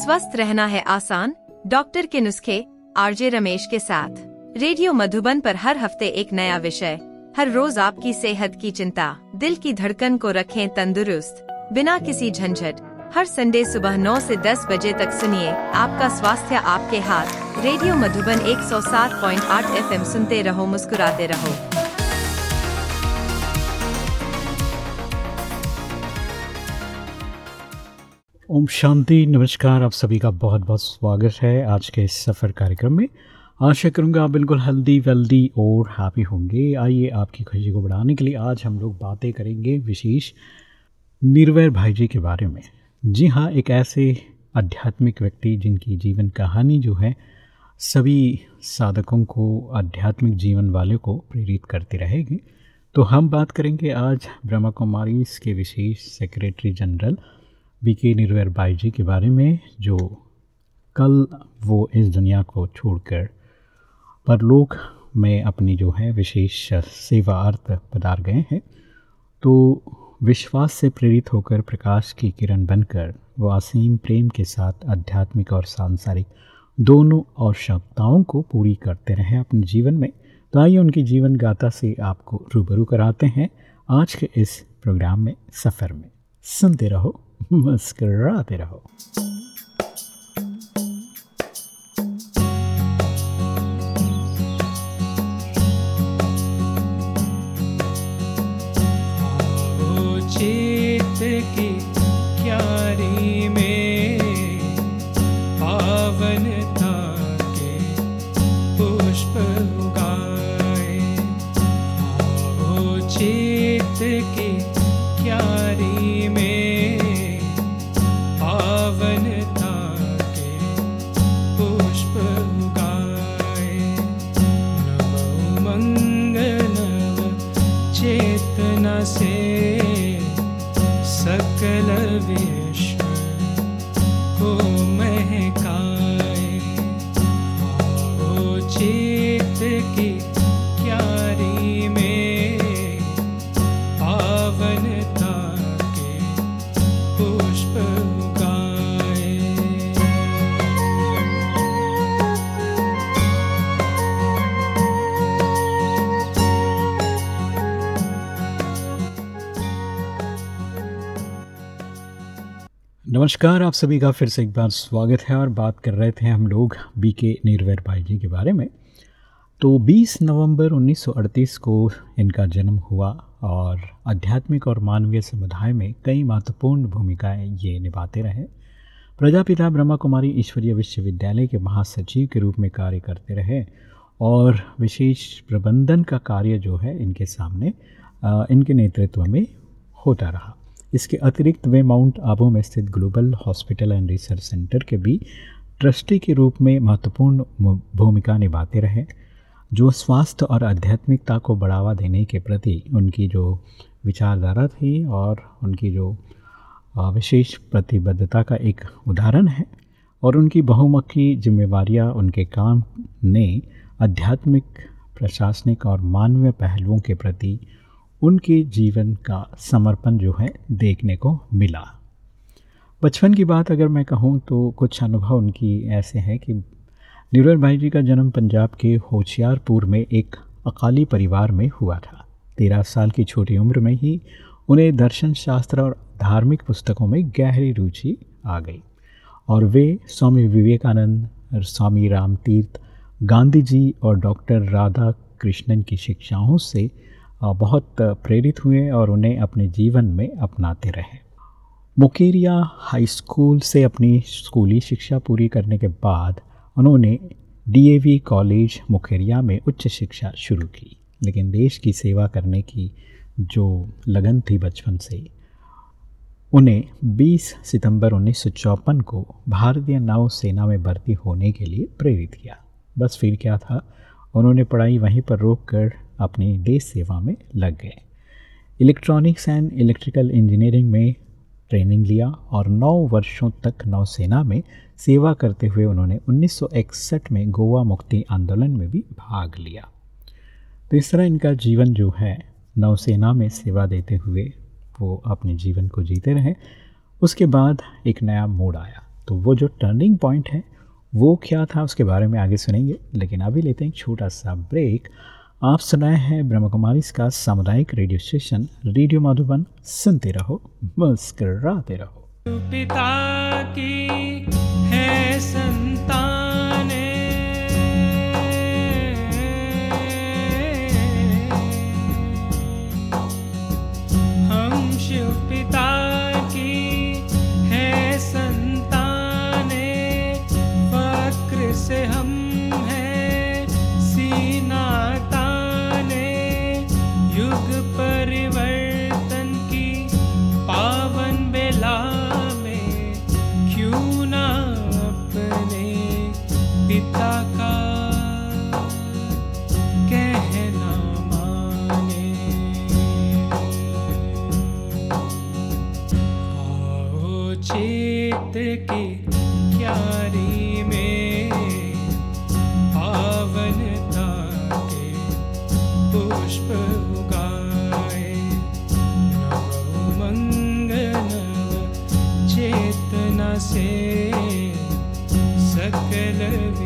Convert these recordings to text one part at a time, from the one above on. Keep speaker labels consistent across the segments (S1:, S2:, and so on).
S1: स्वस्थ रहना है आसान, डॉक्टर के नुस्खे, आरजे रमेश के साथ। रेडियो मधुबन पर हर हफ़्ते एक नया विषय, हर रोज आपकी सेहत की चिंता, दिल की धड़कन को रखें तंदुरुस्त, बिना किसी झंझट। हर संडे सुबह 9 से 10 बजे तक सुनिए आपका स्वास्थ्य आपके हाथ। रेडियो मधुबन 107.8 एफएम सुनते रहो, मुस्कुराते रहो।
S2: ओम शांति, नमस्कार, आप सभी का बहुत बहुत स्वागत है आज के इस सफ़र कार्यक्रम में। आशा करूँगा आप बिल्कुल हेल्दी वेल्दी और हैप्पी होंगे। आइए आपकी खुशी को बढ़ाने के लिए आज हम लोग बातें करेंगे विशेष निर्वैर भाई जी के बारे में। जी हाँ एक ऐसे आध्यात्मिक व्यक्ति जिनकी जीवन कहानी जो है, सभी साधकों को, आध्यात्मिक जीवन वाले को प्रेरित करती रहेगी। तो हम बात करेंगे आज ब्रह्मा कुमारी के विशेष सेक्रेटरी जनरल बी के निर्वैर बाई जी के बारे में, जो कल वो इस दुनिया को छोड़कर परलोक में अपनी जो है विशेष सेवा अर्थ पधार गए हैं तो विश्वास से प्रेरित होकर प्रकाश की किरण बनकर वो असीम प्रेम के साथ आध्यात्मिक और सांसारिक दोनों आवश्यकताओं को पूरी करते रहे अपने जीवन में। तो आइए उनकी जीवन गाथा से आपको रूबरू कराते हैं आज के इस प्रोग्राम में, सफ़र में। सुनते रहो। मुस्कराते रहो नमस्कार, आप सभी का फिर से एक बार स्वागत है और बात कर रहे थे हम लोग बी के निर्वैर भाई जी के बारे में। तो 20 नवंबर 1938 को इनका जन्म हुआ और आध्यात्मिक और मानवीय समुदाय में कई महत्वपूर्ण भूमिकाएँ ये निभाते रहे। प्रजापिता ब्रह्मा कुमारी ईश्वरीय विश्वविद्यालय के महासचिव के रूप में कार्य करते रहे और विशेष प्रबंधन का कार्य जो है इनके सामने इनके नेतृत्व में होता रहा। इसके अतिरिक्त वे माउंट आबू में स्थित global hospital and research centre के भी ट्रस्टी के रूप में महत्वपूर्ण भूमिका निभाते रहे, जो स्वास्थ्य और आध्यात्मिकता को बढ़ावा देने के प्रति उनकी जो विचारधारा थी और उनकी जो विशेष प्रतिबद्धता का एक उदाहरण है और उनकी बहुमुखी जिम्मेवारियाँ, उनके काम ने आध्यात्मिक, प्रशासनिक और मानवीय पहलुओं के प्रति उनके जीवन का समर्पण जो है देखने को मिला। बचपन की बात अगर मैं कहूँ तो कुछ अनुभव उनकी ऐसे हैं कि नीरज भाई जी का जन्म पंजाब के होशियारपुर में एक अकाली परिवार में हुआ था। तेरह साल की छोटी उम्र में ही उन्हें दर्शन शास्त्र और धार्मिक पुस्तकों में गहरी रुचि आ गई और वे स्वामी विवेकानंद, स्वामी रामतीर्थ, गांधी जी और डॉक्टर राधा कृष्णन की शिक्षाओं से बहुत प्रेरित हुए और उन्हें अपने जीवन में अपनाते रहे। मुकेरिया हाई स्कूल से अपनी स्कूली शिक्षा पूरी करने के बाद उन्होंने डीएवी कॉलेज मुकेरिया में उच्च शिक्षा शुरू की। लेकिन देश की सेवा करने की जो लगन थी बचपन से, उन्हें 20 सितंबर उन्नीस को भारतीय नौसेना में भर्ती होने के लिए प्रेरित किया। बस फिर क्या था? उन्होंने पढ़ाई वहीं पर रोक कर अपनी देश सेवा में लग गए। इलेक्ट्रॉनिक्स एंड इलेक्ट्रिकल इंजीनियरिंग में ट्रेनिंग लिया और 9 वर्षों तक नौसेना में सेवा करते हुए उन्होंने 1961 में गोवा मुक्ति आंदोलन में भी भाग लिया। तो इस तरह इनका जीवन जो है, नौसेना में सेवा देते हुए वो अपने जीवन को जीते रहे। उसके बाद एक नया मोड आया। तो वो जो टर्निंग पॉइंट है, वो क्या था, उसके बारे में आगे सुनेंगे, लेकिन अभी लेते हैं एक छोटा सा ब्रेक आप सुनाए हैं ब्रह्म कुमारी इसका सामुदायिक रेडियो स्टेशन, रेडियो माधुबन। सुनते रहो, मुस्कराते रहो।
S3: पिता की है संतान। हम शिव खुद की क्यारी में पावनता के पुष्प उगाए। मंगल चेतना से सकल भी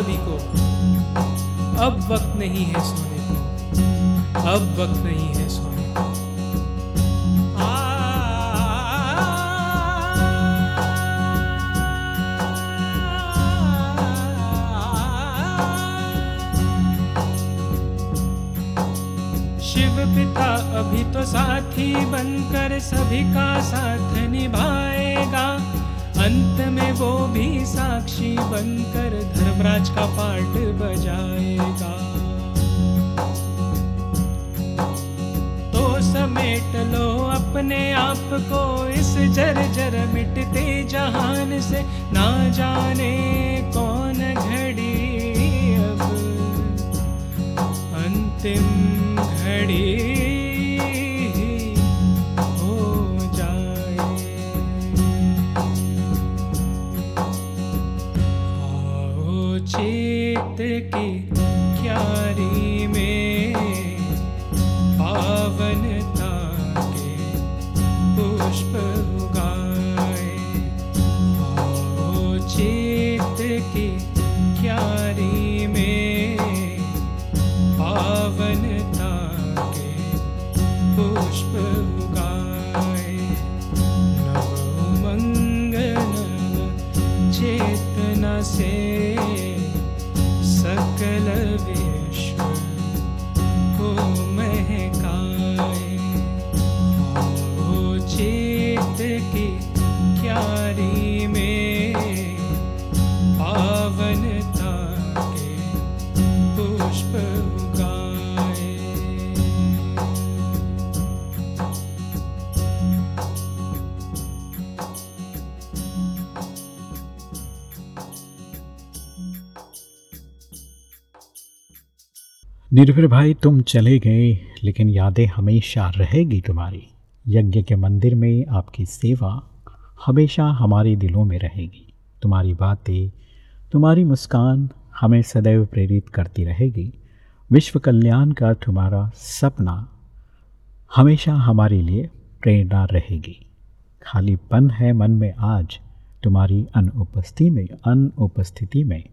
S3: सभी को। अब वक्त नहीं है सोने को। अब वक्त नहीं है सोने शिव पिता अभी तो साथी बनकर सभी का साथ जाएगा। तो समेट लो अपने आप को, इस जर जर मिटते जहान से। ना जाने कौन घड़ी अब। अंतिम घड़ी cheese. चित्त की क्यारी में पावन
S2: निर्भर भाई, तुम चले गए, लेकिन यादें हमेशा रहेगी तुम्हारी। यज्ञ के मंदिर में आपकी सेवा हमेशा हमारे दिलों में रहेगी। तुम्हारी बातें, तुम्हारी मुस्कान हमें सदैव प्रेरित करती रहेगी। विश्व कल्याण का तुम्हारा सपना हमेशा हमारे लिए प्रेरणा रहेगी। खालीपन है मन में आज, तुम्हारी अनुपस्थिति में अनुपस्थिति में।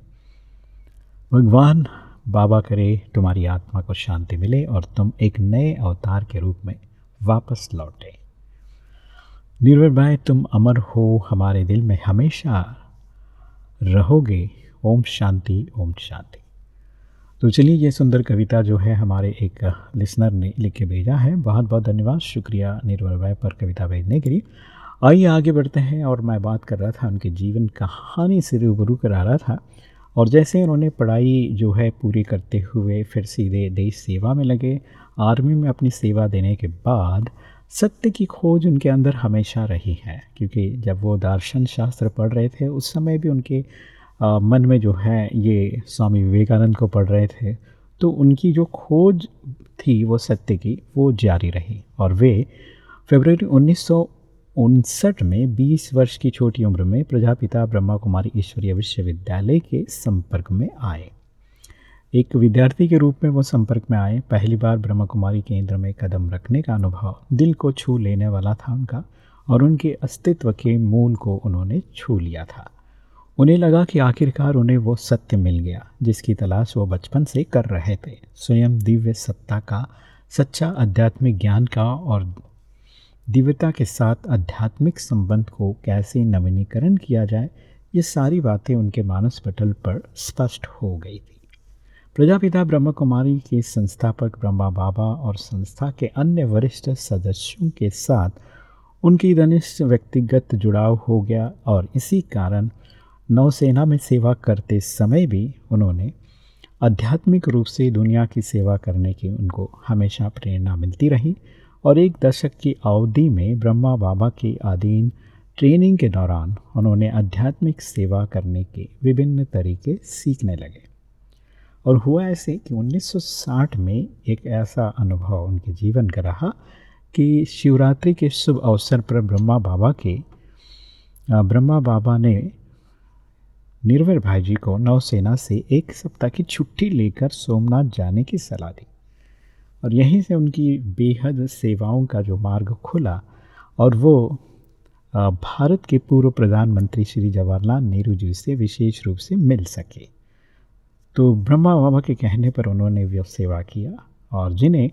S2: भगवान बाबा करे, तुम्हारी आत्मा को शांति मिले और तुम एक नए अवतार के रूप में वापस लौटे। निर्भर भाई, तुम अमर हो, हमारे दिल में हमेशा रहोगे। ओम शांति ओम शांति। तो चलिए, ये सुंदर कविता जो है हमारे एक लिसनर ने लिख के भेजा है। बहुत बहुत धन्यवाद, शुक्रिया निर्भर भाई पर कविता भेजने के लिए। आइए, आगे बढ़ते हैं और मैं बात कर रहा था, उनके जीवन कहानी से रूबरू करा रहा था। और जैसे उन्होंने पढ़ाई जो है पूरी करते हुए फिर सीधे देश सेवा में लगे आर्मी में अपनी सेवा देने के बाद सत्य की खोज उनके अंदर हमेशा रही है क्योंकि जब वो दर्शन शास्त्र पढ़ रहे थे उस समय भी उनके आ, मन में जो है ये स्वामी विवेकानंद को पढ़ रहे थे तो उनकी जो खोज थी वो सत्य की वो जारी रही और वे फरवरी उनसठ में 20 वर्ष की छोटी उम्र में प्रजापिता ब्रह्मा कुमारी ईश्वरीय विश्वविद्यालय के संपर्क में आए। एक विद्यार्थी के रूप में वो संपर्क में आए। पहली बार ब्रह्मा कुमारी केंद्र में कदम रखने का अनुभव दिल को छू लेने वाला था उनका और उनके अस्तित्व के मूल को उन्होंने छू लिया था। उन्हें लगा कि आखिरकार उन्हें वो सत्य मिल गया जिसकी तलाश वो बचपन से कर रहे थे। स्वयं दिव्य सत्ता का, सच्चा आध्यात्मिक ज्ञान का और दिव्यता के साथ आध्यात्मिक संबंध को कैसे नवीनीकरण किया जाए, ये सारी बातें उनके मानस पटल पर स्पष्ट हो गई थी। प्रजापिता ब्रह्म कुमारी के संस्थापक ब्रह्मा बाबा और संस्था के अन्य वरिष्ठ सदस्यों के साथ उनकी घनिष्ठ व्यक्तिगत जुड़ाव हो गया और इसी कारण नौसेना में सेवा करते समय भी उन्होंने आध्यात्मिक रूप से दुनिया की सेवा करने की उनको हमेशा प्रेरणा मिलती रही और एक दशक की अवधि में ब्रह्मा बाबा के अधीन ट्रेनिंग के दौरान उन्होंने आध्यात्मिक सेवा करने के विभिन्न तरीके सीखने लगे। और हुआ ऐसे कि 1960 में एक ऐसा अनुभव उनके जीवन का रहा कि शिवरात्रि के शुभ अवसर पर ब्रह्मा बाबा के ब्रह्मा बाबा ने निर्भर भाई जी को नौसेना से एक सप्ताह की छुट्टी लेकर सोमनाथ जाने की सलाह दी। और यहीं से उनकी बेहद सेवाओं का जो मार्ग खुला और वो भारत के पूर्व प्रधानमंत्री श्री जवाहरलाल नेहरू जी से विशेष रूप से मिल सके। तो ब्रह्मा बाबा के कहने पर उन्होंने वो सेवा किया और जिन्हें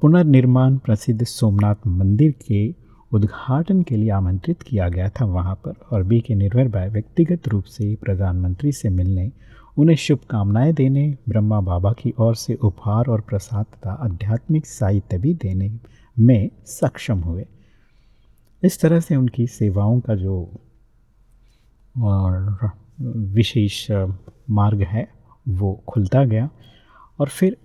S2: पुनर्निर्माण प्रसिद्ध सोमनाथ मंदिर के उद्घाटन के लिए आमंत्रित किया गया था वहाँ पर और बी के निर्भर भाई व्यक्तिगत रूप से प्रधानमंत्री से मिलने उन्हें शुभकामनाएँ देने, ब्रह्मा बाबा की ओर से उपहार और प्रसाद तथा आध्यात्मिक साहित्य भी देने में सक्षम हुए। इस तरह से उनकी सेवाओं का जो विशेष मार्ग है, वो खुलता गया। और फिर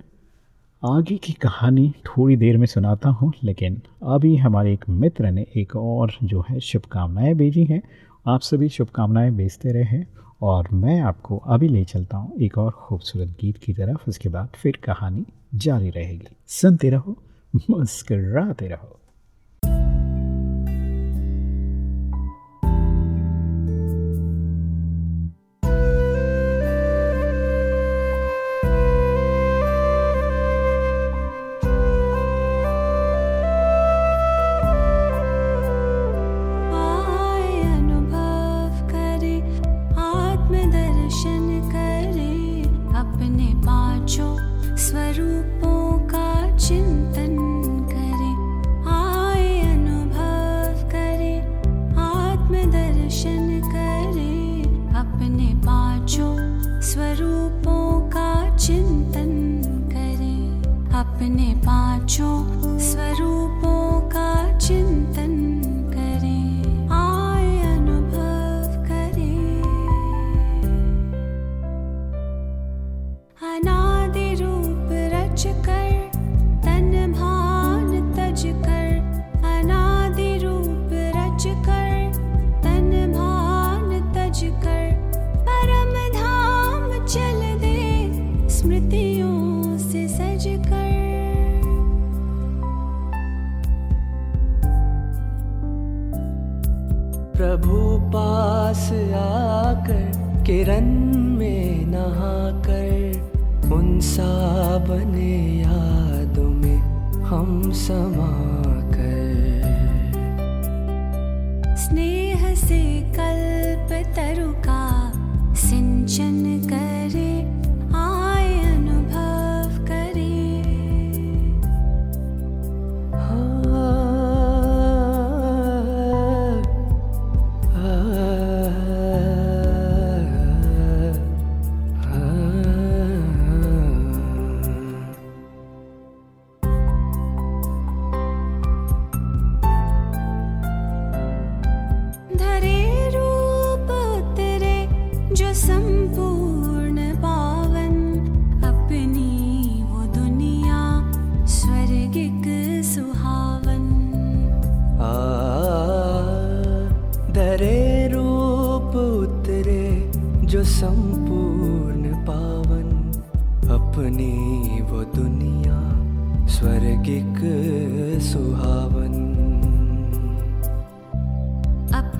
S2: आगे की कहानी थोड़ी देर में सुनाता हूँ, लेकिन अभी हमारे एक मित्र ने एक और जो है शुभकामनाएँ भेजी हैं। आप सभी शुभकामनाएँ भेजते रहे। और मैं आपको अभी ले चलता हूँ एक और खूबसूरत गीत की तरफ़। उसके बाद फिर कहानी जारी रहेगी। सुनते रहो, मुस्कराते रहो।
S4: पास आकर किरण में नहाकर उन सा बने यादों में हम समा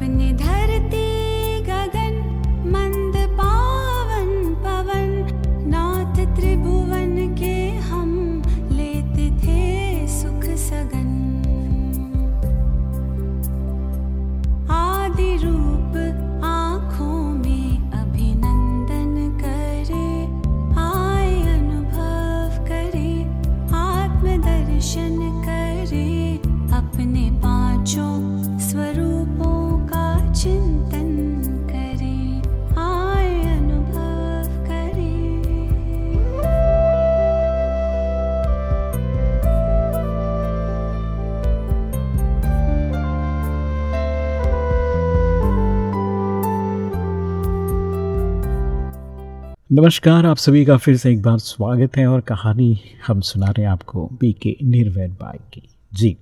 S5: अपने धरती
S2: नमस्कार, आप सभी का फिर से एक बार स्वागत है और कहानी हम सुना रहे हैं आपको बी के निर्वैर बाई की। जी,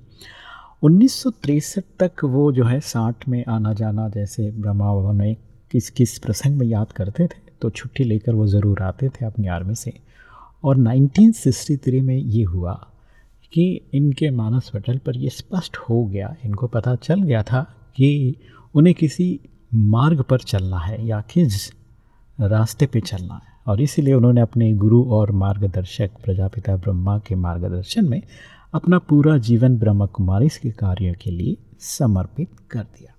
S2: उन्नीस तक वो जो है साठ में आना जाना जैसे ब्रह्मा भवन में किस किस प्रसंग में याद करते थे तो छुट्टी लेकर वो ज़रूर आते थे अपनी आर्मी से। और 1963 में ये हुआ कि इनके मानस पटल पर ये स्पष्ट हो गया, इनको पता चल गया था कि उन्हें किसी मार्ग पर चलना है या किस रास्ते पे चलना है। और इसीलिए उन्होंने अपने गुरु और मार्गदर्शक प्रजापिता ब्रह्मा के मार्गदर्शन में अपना पूरा जीवन ब्रह्मा कुमारी के कार्य के लिए समर्पित कर दिया।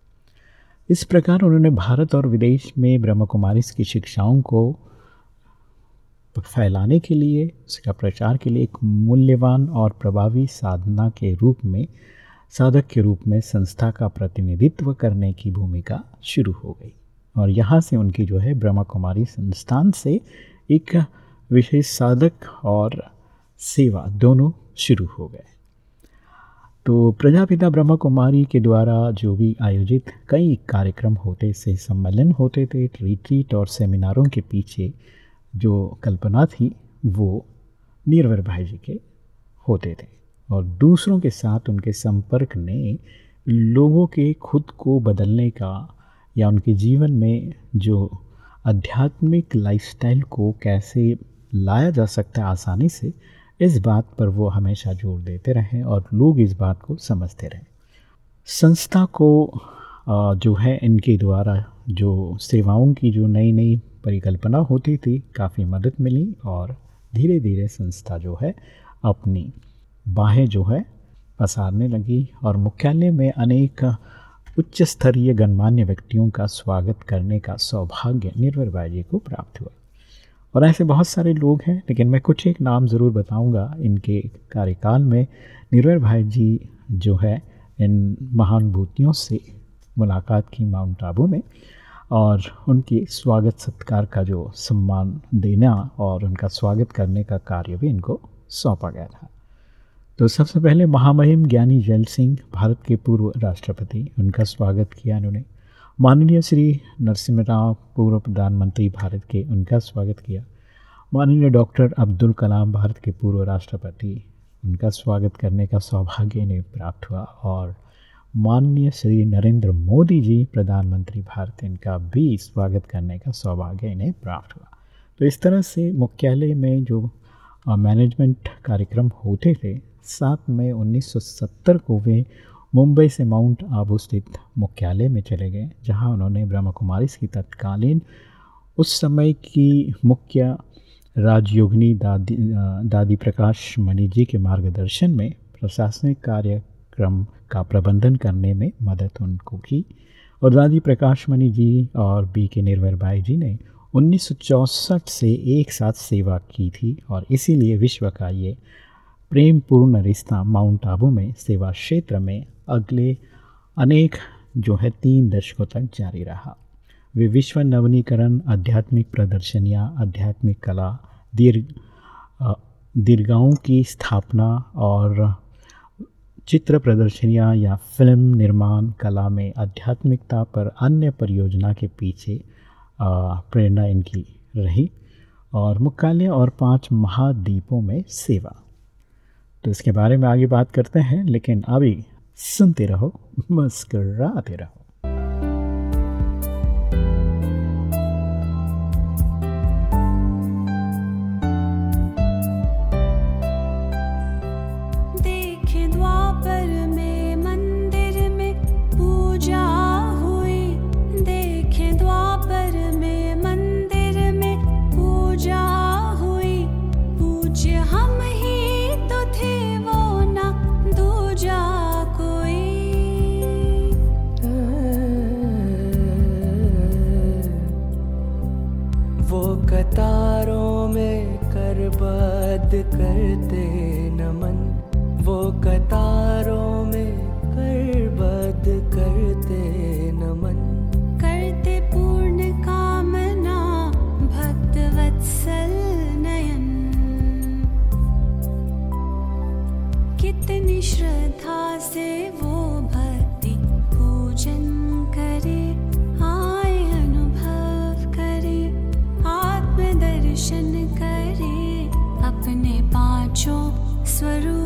S2: इस प्रकार उन्होंने भारत और विदेश में ब्रह्म कुमारी की शिक्षाओं को फैलाने के लिए, उसका प्रचार के लिए एक मूल्यवान और प्रभावी साधना के रूप में, साधक के रूप में संस्था का प्रतिनिधित्व करने की भूमिका शुरू हो गई। और यहाँ से उनकी जो है ब्रह्मा कुमारी संस्थान से एक विशेष साधक और सेवा दोनों शुरू हो गए। तो प्रजापिता ब्रह्मा कुमारी के द्वारा जो भी आयोजित कई कार्यक्रम होते से सम्मेलन होते थे रिट्रीट और सेमिनारों के पीछे जो कल्पना थी, वो निर्वर भाई जी के होते थे। और दूसरों के साथ उनके संपर्क ने लोगों के खुद को बदलने का या उनके जीवन में जो आध्यात्मिक लाइफस्टाइल को कैसे लाया जा सकता है आसानी से, इस बात पर वो हमेशा ज़ोर देते रहें और लोग इस बात को समझते रहें। संस्था को जो है इनके द्वारा जो सेवाओं की जो नई नई परिकल्पना होती थी, काफ़ी मदद मिली और धीरे धीरे संस्था जो है अपनी बाहें जो है पसारने लगी और मुख्यालय में अनेक उच्च स्तरीय गणमान्य व्यक्तियों का स्वागत करने का सौभाग्य निर्भर भाई जी को प्राप्त हुआ। और ऐसे बहुत सारे लोग हैं, लेकिन मैं कुछ एक नाम ज़रूर बताऊँगा इनके कार्यकाल में। निर्भर भाई जी जो है, इन महानुभूतियों से मुलाकात की माउंट आबू में, और उनके स्वागत सत्कार का जो सम्मान देना और उनका स्वागत करने का कार्य भी इनको सौंपा गया था। तो सबसे पहले महामहिम ज्ञानी जैल सिंह, भारत के पूर्व राष्ट्रपति, उनका स्वागत किया उन्होंने। माननीय श्री नरसिम्हा राव पूर्व प्रधानमंत्री भारत के, उनका स्वागत किया। माननीय डॉक्टर अब्दुल कलाम, भारत के पूर्व राष्ट्रपति, उनका स्वागत करने का सौभाग्य इन्हें प्राप्त हुआ और माननीय श्री नरेंद्र मोदी जी, प्रधानमंत्री भारत, इनका भी स्वागत करने का सौभाग्य इन्हें प्राप्त हुआ। तो इस तरह से मुख्यालय में जो मैनेजमेंट कार्यक्रम होते थे सात मई 1970 को वे मुंबई से माउंट आबू स्थित मुख्यालय में चले गए, जहाँ उन्होंने ब्रह्मा कुमारी की तत्कालीन उस समय की मुख्य राजयोगिनी दादी दादी प्रकाश मणि जी के मार्गदर्शन में प्रशासनिक कार्यक्रम का प्रबंधन करने में मदद उनको की और दादी प्रकाश मणि जी और बी के निर्भर भाई जी ने 1964 से एक साथ सेवा की थी और इसीलिए विश्व का ये प्रेमपूर्ण रिश्ता माउंट आबू में सेवा क्षेत्र में अगले अनेक जो है तीन दशकों तक जारी रहा। वे विश्व नवनीकरण, आध्यात्मिक प्रदर्शनियाँ, आध्यात्मिक कला, दीर्घ दीर्घाओं की स्थापना और चित्र प्रदर्शनियाँ या फ़िल्म निर्माण कला में आध्यात्मिकता पर अन्य परियोजना के पीछे प्रेरणा इनकी रही और मुख्यालय और पाँच महाद्वीपों में सेवा। तो इसके बारे में आगे बात करते हैं लेकिन अभी सुनते रहो मुस्कराते रहो।
S5: दर्शन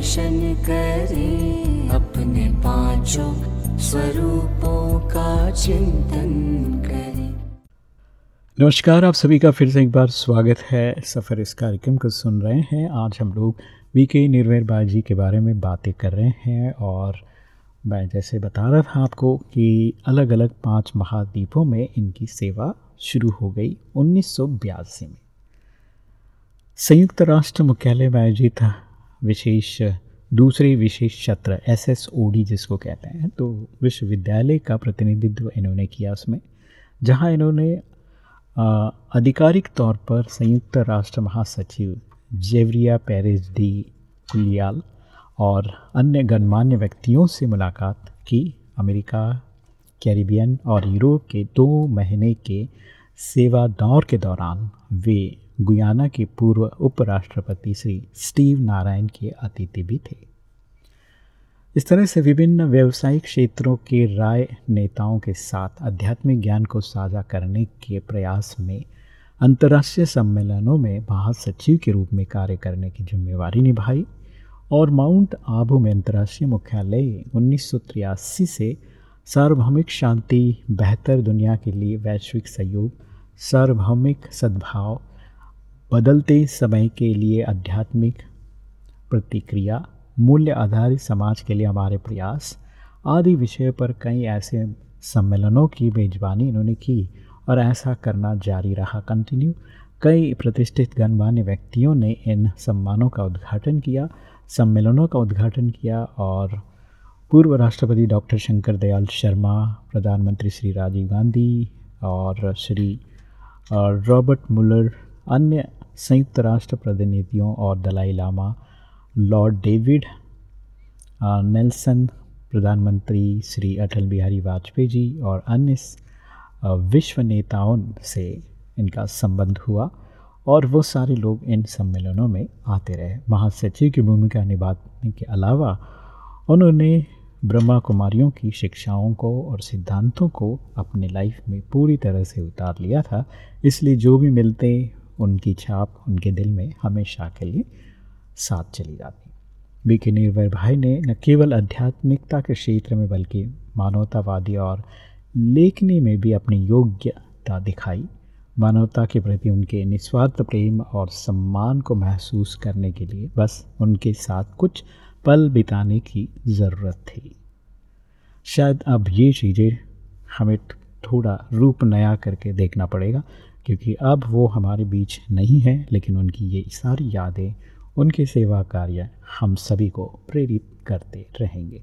S5: आत्मदर्शन करें अपने पाँचों स्वरूपों का चिंतन करें।
S2: नमस्कार, आप सभी का फिर से एक बार स्वागत है सफ़र, इस कार्यक्रम को सुन रहे हैं। आज हम लोग वी के निर्वैर बाजी के बारे में बातें कर रहे हैं और मैं जैसे बता रहा था आपको कि अलग अलग पाँच महाद्वीपों में इनकी सेवा शुरू हो गई उन्नीस सौ बयासी में। संयुक्त राष्ट्र मुख्यालय में आयोजित विशेष, दूसरे विशेष सत्र एस एस ओ डी जिसको कहते हैं तो विश्वविद्यालय का प्रतिनिधित्व इन्होंने किया उसमें, जहाँ इन्होंने आधिकारिक तौर पर संयुक्त राष्ट्र महासचिव जेवरिया पेरिस डी कुलियाल और अन्य गणमान्य व्यक्तियों से मुलाकात की अमेरिका, कैरिबियन और यूरोप के दो महीने के सेवा दौर के दौरान वे गुयाना के पूर्व उपराष्ट्रपति श्री स्टीव नारायण के अतिथि भी थे। इस तरह से विभिन्न व्यावसायिक क्षेत्रों के राय नेताओं के साथ आध्यात्मिक ज्ञान को साझा करने के प्रयास में, अंतर्राष्ट्रीय सम्मेलनों में महासचिव के रूप में कार्य करने की जिम्मेवारी निभाई और माउंट आबू में अंतर्राष्ट्रीय मुख्यालय उन्नीस से सार्वभौमिक शांति, बेहतर दुनिया के लिए वैश्विक सहयोग, सार्वभौमिक सद्भाव बदलते समय के लिए आध्यात्मिक प्रतिक्रिया, मूल्य आधारित समाज के लिए हमारे प्रयास आदि विषय पर कई ऐसे सम्मेलनों की मेजबानी इन्होंने की और ऐसा करना जारी रहा। कंटिन्यू, कई प्रतिष्ठित गणमान्य व्यक्तियों ने इन सम्मानों का उद्घाटन किया, सम्मेलनों का उद्घाटन किया और पूर्व राष्ट्रपति डॉक्टर शंकर दयाल शर्मा, प्रधानमंत्री श्री राजीव गांधी और श्री रॉबर्ट मुलर, अन्य संयुक्त राष्ट्र प्रतिनिधियों और Dalai Lama lord David Nelson, प्रधानमंत्री श्री अटल बिहारी वाजपेयी जी और अन्य विश्व नेताओं से इनका संबंध हुआ और वो सारे लोग इन सम्मेलनों में आते रहे। महासचिव की भूमिका निभाने के अलावा उन्होंने ब्रह्मा कुमारियों की शिक्षाओं को और सिद्धांतों को अपने लाइफ में पूरी तरह से उतार लिया था। इसलिए जो भी मिलते उनकी छाप उनके दिल में हमेशा के लिए साथ चली जाती। बी के निर्भय भाई ने न केवल आध्यात्मिकता के क्षेत्र में बल्कि मानवतावादी और लेखनी में भी अपनी योग्यता दिखाई। मानवता के प्रति उनके निस्वार्थ प्रेम और सम्मान को महसूस करने के लिए बस उनके साथ कुछ पल बिताने की ज़रूरत थी। शायद अब ये चीज़ें हमें थोड़ा रूप नया करके देखना पड़ेगा, क्योंकि अब वो हमारे बीच नहीं है, लेकिन उनकी ये सारी यादें, उनके सेवा कार्य हम सभी को प्रेरित करते रहेंगे।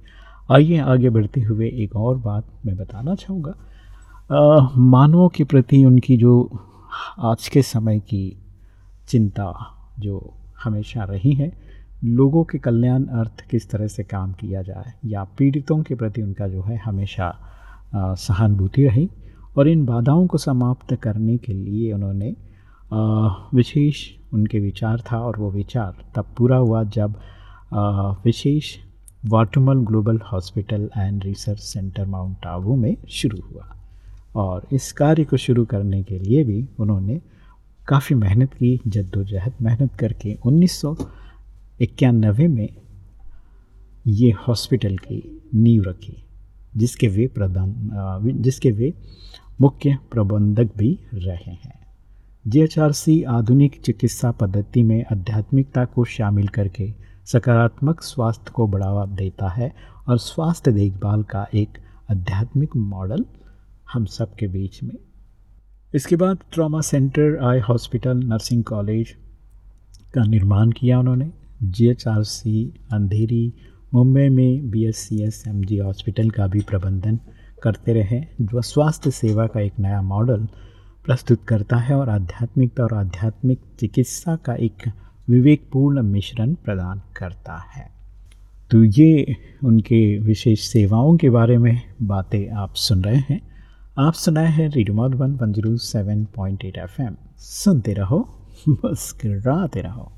S2: आइए आगे बढ़ते हुए एक और बात मैं बताना चाहूँगा। मानवों के प्रति उनकी जो आज के समय की चिंता जो हमेशा रही है, लोगों के कल्याण अर्थ किस तरह से काम किया जाए या पीड़ितों के प्रति उनका जो है हमेशा सहानुभूति रही और इन बाधाओं को समाप्त करने के लिए उन्होंने विशेष उनके विचार था और वो विचार तब पूरा हुआ जब विशेष Watumull global hospital and research centre Mount Abu में शुरू हुआ। और इस कार्य को शुरू करने के लिए भी उन्होंने काफ़ी मेहनत की, जद्दोजहद मेहनत करके उन्नीस में ये हॉस्पिटल की नींव रखी। जिसके वे प्रधान जिसके वे मुख्य प्रबंधक भी रहे हैं। जीएचआरसी आधुनिक चिकित्सा पद्धति में आध्यात्मिकता को शामिल करके सकारात्मक स्वास्थ्य को बढ़ावा देता है और स्वास्थ्य देखभाल का एक आध्यात्मिक मॉडल हम सब के बीच में। इसके बाद trauma centre, eye hospital, nursing college का निर्माण किया उन्होंने। जीएचआरसी अंधेरी मुंबई में B S C S M G hospital का भी प्रबंधन करते रहे, जो स्वास्थ्य सेवा का एक नया मॉडल प्रस्तुत करता है और आध्यात्मिकता और आध्यात्मिक चिकित्सा का एक विवेकपूर्ण मिश्रण प्रदान करता है। तो ये उनके विशेष सेवाओं के बारे में बातें आप सुन रहे हैं। आप सुनाए हैं radio one one zero seven point eight F M. सुनते रहो, मुस्कराते रहो।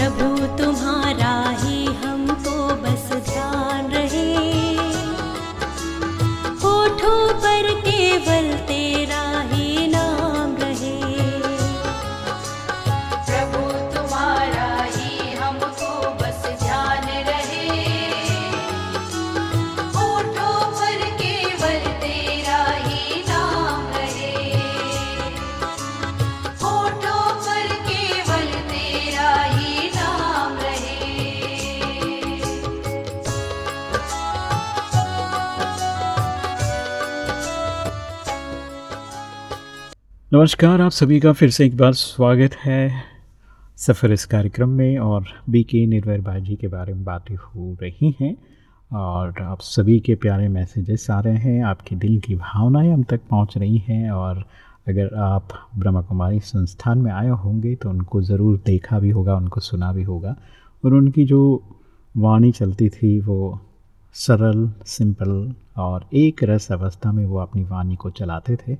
S2: प्रभु नमस्कार, आप सभी का फिर से एक बार स्वागत है सफ़र इस कार्यक्रम में और बी के निर्भर भाई के बारे में बातें हो रही हैं और आप सभी के प्यारे मैसेजेस आ रहे हैं, आपके दिल की भावनाएँ हम तक पहुँच रही हैं और अगर आप ब्रह्मा कुमारी संस्थान में आए होंगे तो उनको ज़रूर देखा भी होगा, उनको सुना भी होगा और उनकी जो वाणी चलती थी वो सरल, सिंपल और एक रस अवस्था में वो अपनी वाणी को चलाते थे।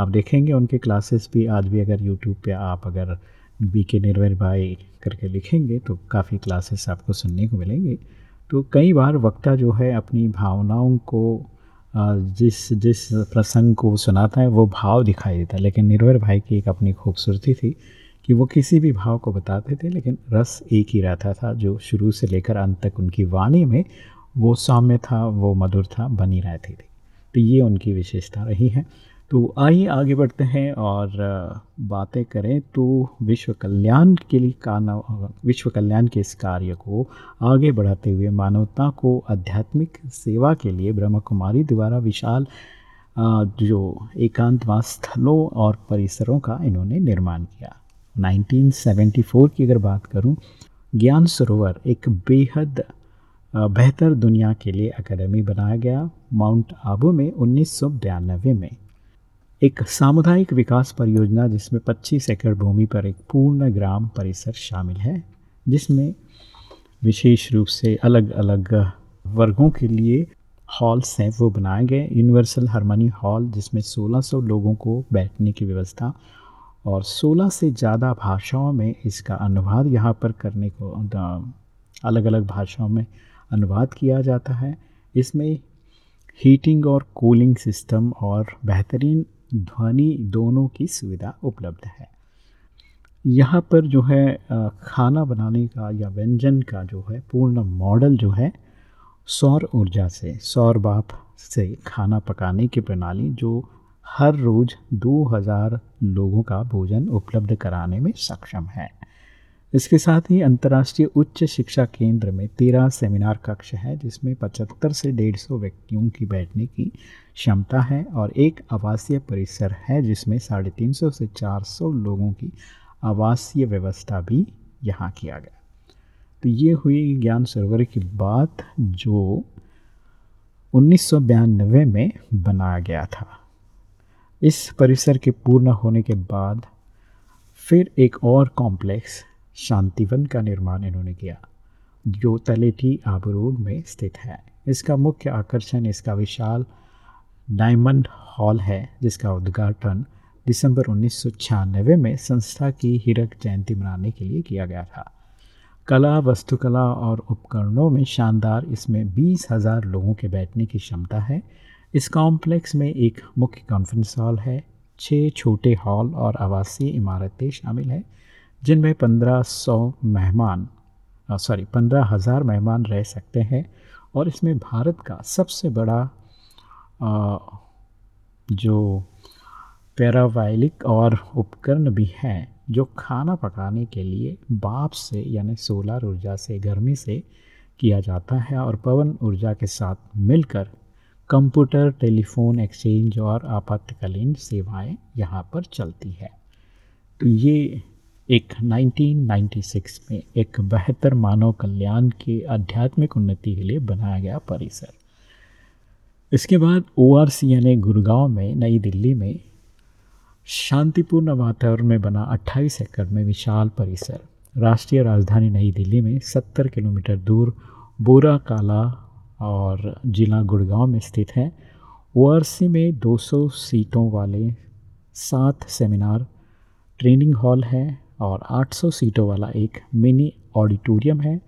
S2: आप देखेंगे उनके क्लासेस भी, आज भी अगर यूट्यूब पे आप अगर बी के निर्भर भाई करके लिखेंगे तो काफ़ी क्लासेस आपको सुनने को मिलेंगे। तो कई बार वक्ता जो है अपनी भावनाओं को जिस जिस प्रसंग को सुनाता है, वो भाव दिखाई देता है। लेकिन निर्भर भाई की एक अपनी खूबसूरती थी कि वो किसी भी भाव को बताते थे, लेकिन रस एक ही रहता था, जो शुरू से लेकर अंत तक उनकी वाणी में वो सौम्य था, वो मधुर था, बनी रहती थी। तो ये उनकी विशेषता रही है। तो आइए आगे बढ़ते हैं और बातें करें। तो विश्व कल्याण के लिए काना विश्व कल्याण के इस कार्य को आगे बढ़ाते हुए मानवता को आध्यात्मिक सेवा के लिए ब्रह्म कुमारी द्वारा विशाल जो एकांतवास स्थलों और परिसरों का इन्होंने निर्माण किया। 1974 की अगर बात करूँ, ज्ञान सरोवर एक बेहद बेहतर दुनिया के लिए अकेडमी बनाया गया। माउंट आबू में उन्नीस में एक सामुदायिक विकास परियोजना जिसमें 25 एकड़ भूमि पर एक पूर्ण ग्राम परिसर शामिल है, जिसमें विशेष रूप से अलग अलग वर्गों के लिए हॉल्स हैं। वो बनाए गए यूनिवर्सल हारमोनी हॉल, जिसमें 1600 लोगों को बैठने की व्यवस्था और 16 से ज़्यादा भाषाओं में इसका अनुवाद यहाँ पर करने को अलग अलग भाषाओं में अनुवाद किया जाता है। इसमें हीटिंग और कूलिंग सिस्टम और बेहतरीन ध्वनि दोनों की सुविधा उपलब्ध है। यहाँ पर जो है खाना बनाने का या व्यंजन का जो है, पूर्ण मॉडल जो है, सौर ऊर्जा से, सौर बाप से खाना पकाने की प्रणाली जो हर रोज़ 2000 लोगों का भोजन उपलब्ध कराने में सक्षम है। इसके साथ ही अंतर्राष्ट्रीय उच्च शिक्षा केंद्र में तेरह सेमिनार कक्ष है, जिसमें पचहत्तर से डेढ़ सौ व्यक्तियों की बैठने की क्षमता है और एक आवासीय परिसर है, जिसमें साढ़े तीन सौ से चार सौ लोगों की आवासीय व्यवस्था भी यहाँ किया गया। तो ये हुई ज्ञान सरोवर की बात जो उन्नीस में बनाया गया था। इस परिसर के पूर्ण होने के बाद फिर एक और कॉम्प्लेक्स शांतिवन का निर्माण इन्होंने किया, जो तलेठी आबू रोड में स्थित है। इसका मुख्य आकर्षण इसका विशाल डायमंड हॉल है, जिसका उद्घाटन दिसंबर उन्नीस सौ छियानबे में संस्था की हीरक जयंती मनाने के लिए किया गया था। कला, वस्तुकला और उपकरणों में शानदार इसमें बीस हज़ार लोगों के बैठने की क्षमता है। इस कॉम्प्लेक्स में एक मुख्य कॉन्फ्रेंस हॉल है छः छोटे हॉल और आवासीय इमारतें शामिल हैं। जिनमें पंद्रह सौ मेहमान सॉरी पंद्रह हज़ार मेहमान रह सकते हैं और इसमें भारत का सबसे बड़ा आ, जो पैरावाइलिक और उपकरण भी हैं जो खाना पकाने के लिए बाप से यानी सोलर ऊर्जा से गर्मी से किया जाता है और पवन ऊर्जा के साथ मिलकर कंप्यूटर टेलीफोन एक्सचेंज और आपातकालीन सेवाएँ यहाँ पर चलती है। तो ये एक 1996 में एक बेहतर मानव कल्याण के आध्यात्मिक उन्नति के लिए बनाया गया परिसर। इसके बाद ओ आर सी यानी गुड़गांव में, नई दिल्ली में शांतिपूर्ण वातावरण में बना 28 एकड़ में विशाल परिसर। राष्ट्रीय राजधानी नई दिल्ली में 70 किलोमीटर दूर बोरा, काला और जिला गुड़गांव में स्थित है। ओआरसी में 200 सीटों वाले सात सेमिनार, ट्रेनिंग हॉल है। और 800 सीटों वाला एक मिनी ऑडिटोरियम है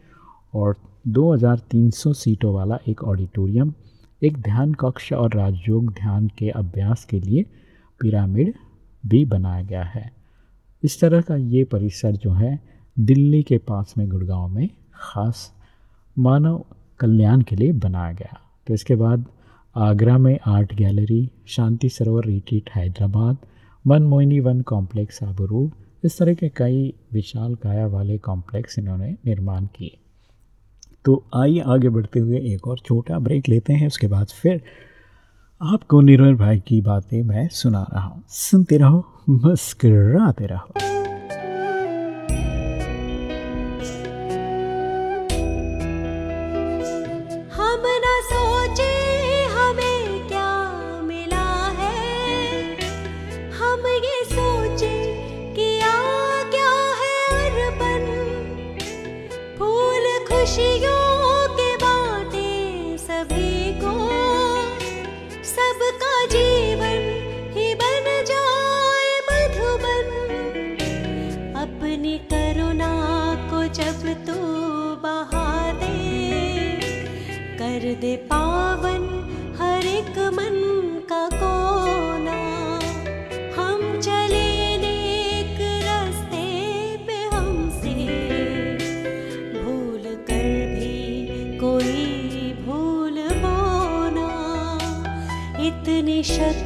S2: और 2300 सीटों वाला एक ऑडिटोरियम। एक ध्यान कक्ष और राजयोग ध्यान के अभ्यास के लिए पिरामिड भी बनाया गया है। इस तरह का ये परिसर जो है, दिल्ली के पास में गुड़गांव में ख़ास मानव कल्याण के लिए बनाया गया। तो इसके बाद आगरा में art gallery, Shanti Sarovar retreat Hyderabad, Manmohini Van complex Abu road इस तरह के कई विशाल काया वाले कॉम्प्लेक्स इन्होंने निर्माण किए। तो आइए आगे बढ़ते हुए एक और छोटा ब्रेक लेते हैं, उसके बाद फिर आपको निर्मल भाई की बातें मैं सुना रहा हूँ। सुनते रहो, मुस्कराते रहो।
S6: इतनी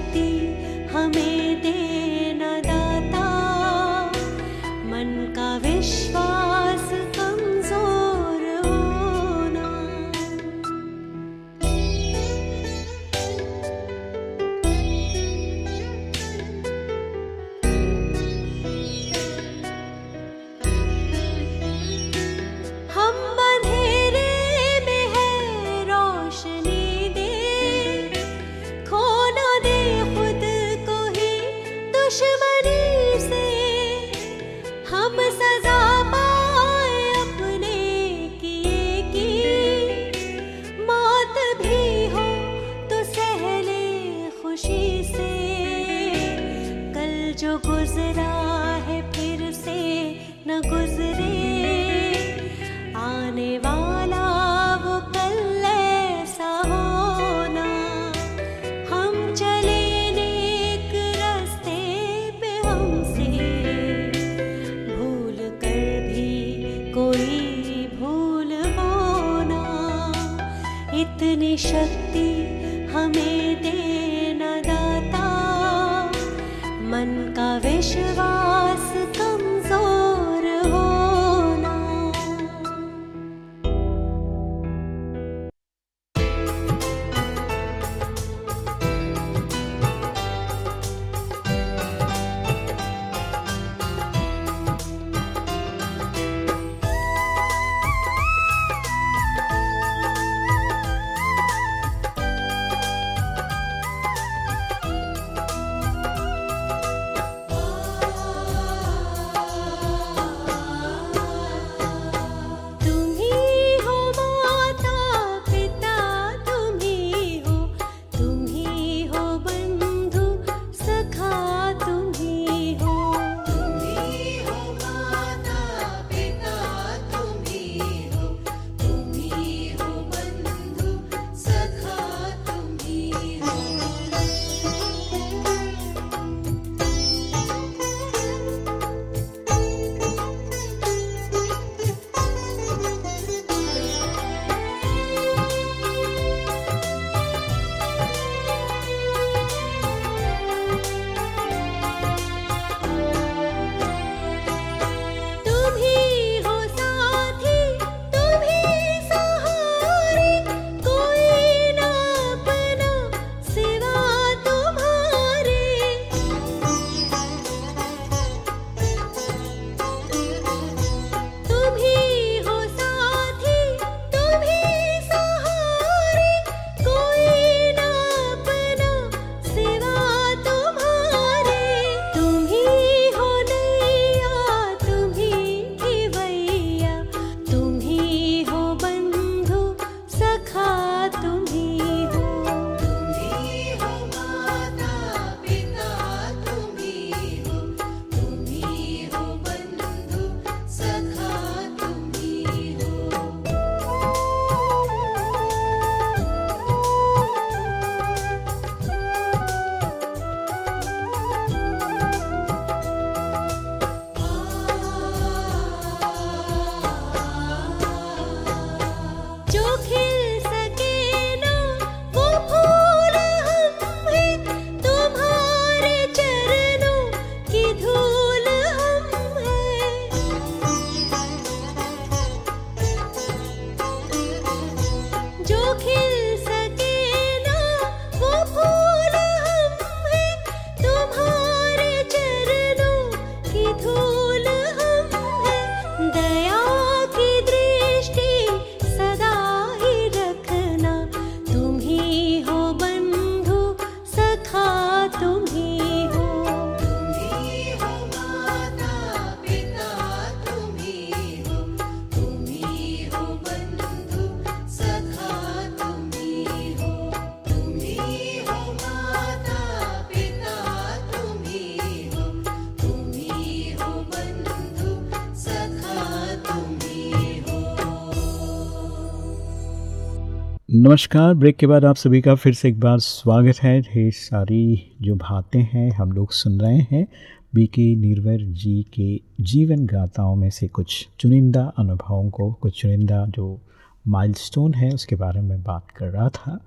S2: नमस्कार, ब्रेक के बाद आप सभी का फिर से एक बार स्वागत है। ढेर सारी जो बातें हैं, हम लोग सुन रहे हैं। बी के निर्वर जी के जीवन गाथाओं में से कुछ चुनिंदा अनुभवों को, कुछ चुनिंदा जो माइलस्टोन है, उसके बारे में बात कर रहा था।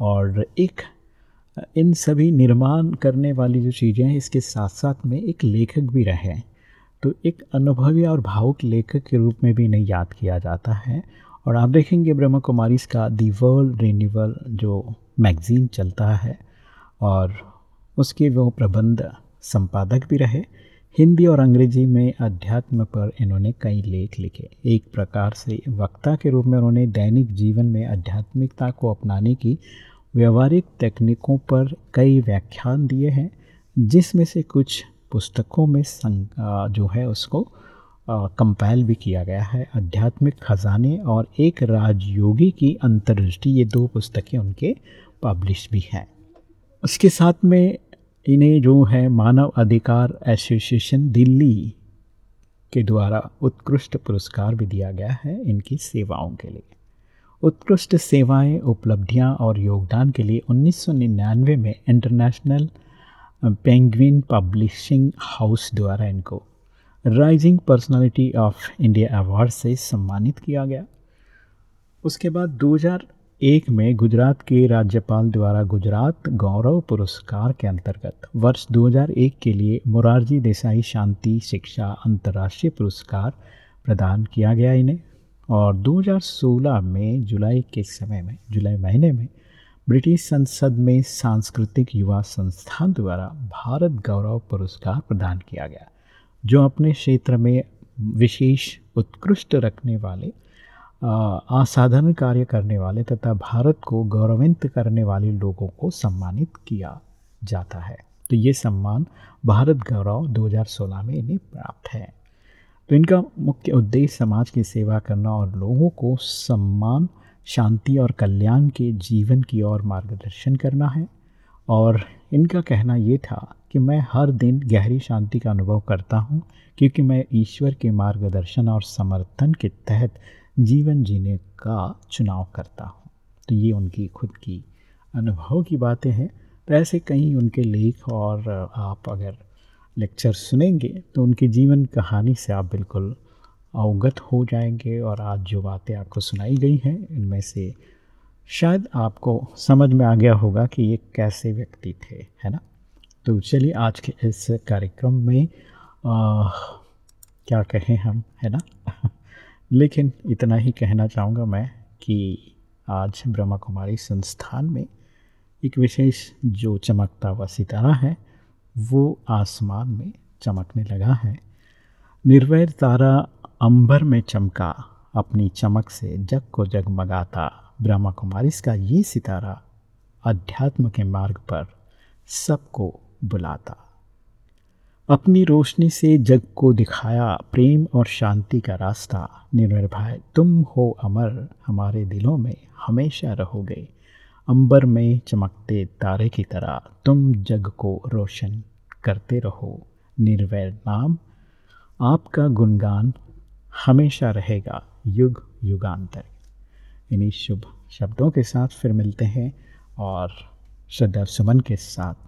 S2: और एक, इन सभी निर्माण करने वाली जो चीज़ें हैं, इसके साथ साथ में एक लेखक भी रहे तो एक अनुभवी और भावुक लेखक के रूप में भी इन्हें याद किया जाता है। और आप देखेंगे ब्रह्मा कुमारी का दी वर्ल्ड रिन्यूअल जो मैगज़ीन चलता है और उसके वो प्रबंध संपादक भी रहे। हिंदी और अंग्रेज़ी में अध्यात्म पर इन्होंने कई लेख लिखे। एक प्रकार से वक्ता के रूप में उन्होंने दैनिक जीवन में आध्यात्मिकता को अपनाने की व्यवहारिक तकनीकों पर कई व्याख्यान दिए हैं, जिसमें से कुछ पुस्तकों में संग जो है उसको कंपाइल भी किया गया है आध्यात्मिक खजाने और एक राजयोगी की अंतर्दृष्टि। ये दो पुस्तकें उनके पब्लिश भी हैं। उसके साथ में इन्हें जो है मानव अधिकार एसोसिएशन दिल्ली के द्वारा उत्कृष्ट पुरस्कार भी दिया गया है इनकी सेवाओं के लिए। उत्कृष्ट सेवाएँ, उपलब्धियाँ और योगदान के लिए 1999 में इंटरनेशनल पेंगविन पब्लिशिंग हाउस द्वारा इनको rising personality of India award से सम्मानित किया गया। उसके बाद 2001 में गुजरात के राज्यपाल द्वारा गुजरात गौरव पुरस्कार के अंतर्गत वर्ष 2001 के लिए मोरारजी देसाई शांति शिक्षा अंतर्राष्ट्रीय पुरस्कार प्रदान किया गया इन्हें। और 2016 में जुलाई के समय में, जुलाई महीने में ब्रिटिश संसद में सांस्कृतिक युवा संस्थान द्वारा भारत गौरव पुरस्कार प्रदान किया गया। जो अपने क्षेत्र में विशेष उत्कृष्ट रखने वाले असाधारण कार्य करने वाले तथा भारत को गौरवित करने वाले लोगों को सम्मानित किया जाता है। तो ये सम्मान भारत गौरव 2016 में इन्हें प्राप्त है। तो इनका मुख्य उद्देश्य समाज की सेवा करना और लोगों को सम्मान, शांति और कल्याण के जीवन की ओर मार्गदर्शन करना है। और इनका कहना ये था कि मैं हर दिन गहरी शांति का अनुभव करता हूँ, क्योंकि मैं ईश्वर के मार्गदर्शन और समर्थन के तहत जीवन जीने का चुनाव करता हूँ। तो ये उनकी, खुद की अनुभव की बातें हैं। तो ऐसे कई उनके लेख और आप अगर लेक्चर सुनेंगे तो उनकी जीवन कहानी से आप बिल्कुल अवगत हो जाएँगे और आज जो बातें आपको सुनाई गई हैं, इनमें से शायद आपको समझ में आ गया होगा कि ये कैसे व्यक्ति थे, है ना? तो चलिए आज के इस कार्यक्रम में आ, क्या कहें हम है ना? लेकिन इतना ही कहना चाहूँगा मैं कि आज ब्रह्मा कुमारी संस्थान में एक विशेष जो चमकता हुआ सितारा है वो आसमान में चमकने लगा है। निर्वैर तारा अंबर में चमका अपनी चमक से जग को जगमगाता ब्रह्मा कुमारी का ये सितारा अध्यात्म के मार्ग पर सबको बुलाता। अपनी रोशनी से जग को दिखाया प्रेम और शांति का रास्ता। निर्भय तुम हो अमर, हमारे दिलों में हमेशा रहोगे। अंबर में चमकते तारे की तरह तुम जग को रोशन करते रहो। निर्वैर नाम, आपका गुणगान हमेशा रहेगा युग युगांतर। इन्हीं शुभ शब्दों के साथ फिर मिलते हैं और श्रद्धा सुमन के साथ।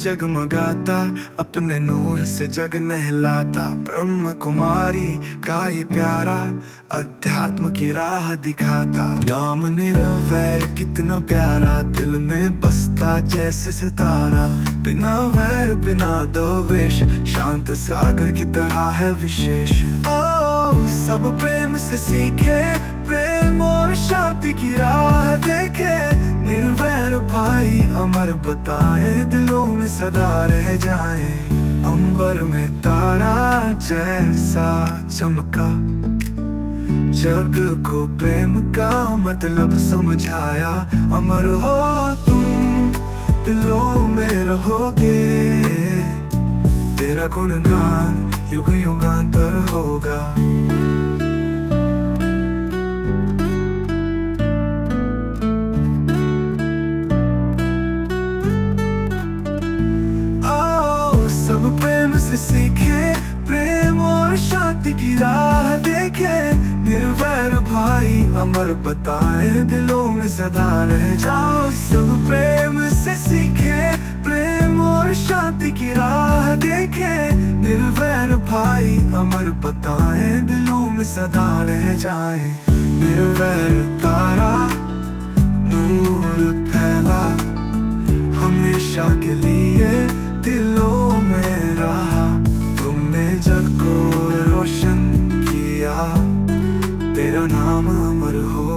S7: जगमगाता अपने नूर से जग नहलाता। ब्रह्म कुमारी का ये प्यारा अध्यात्म की राह दिखाता। राम नाम निरवैर कितना प्यारा, दिल में बसता जैसे सितारा। बिना वैर, बिना दो वेश, शांत सागर की तरह है विशेष। ओ सब प्रेम से सीखे, प्रेम और शांति की राह देखे। निर्वैर भाई, अमर बताए, दिलों में सदा रह जाए। अंबर में तारा जैसा चमका। जग को प्रेम का मतलब समझाया। अमर हो तुम, दिलों में रहोगे। तेरा गुणगान युग युगांतर होगा। शांति की राह देखे। निर्वैर भाई, अमर बताए, दिलों में सदा रह जाओ। सब प्रेम से सीखे, प्रेम और शांति की राह देखे। निर्वैर भाई, अमर बताए, दिलों में सदा रह जाए। निर्वैर तारा, नूर फैला। हमेशा के लिए दिलों में रहा जग को रोशन किया तेरा नाम अमर हो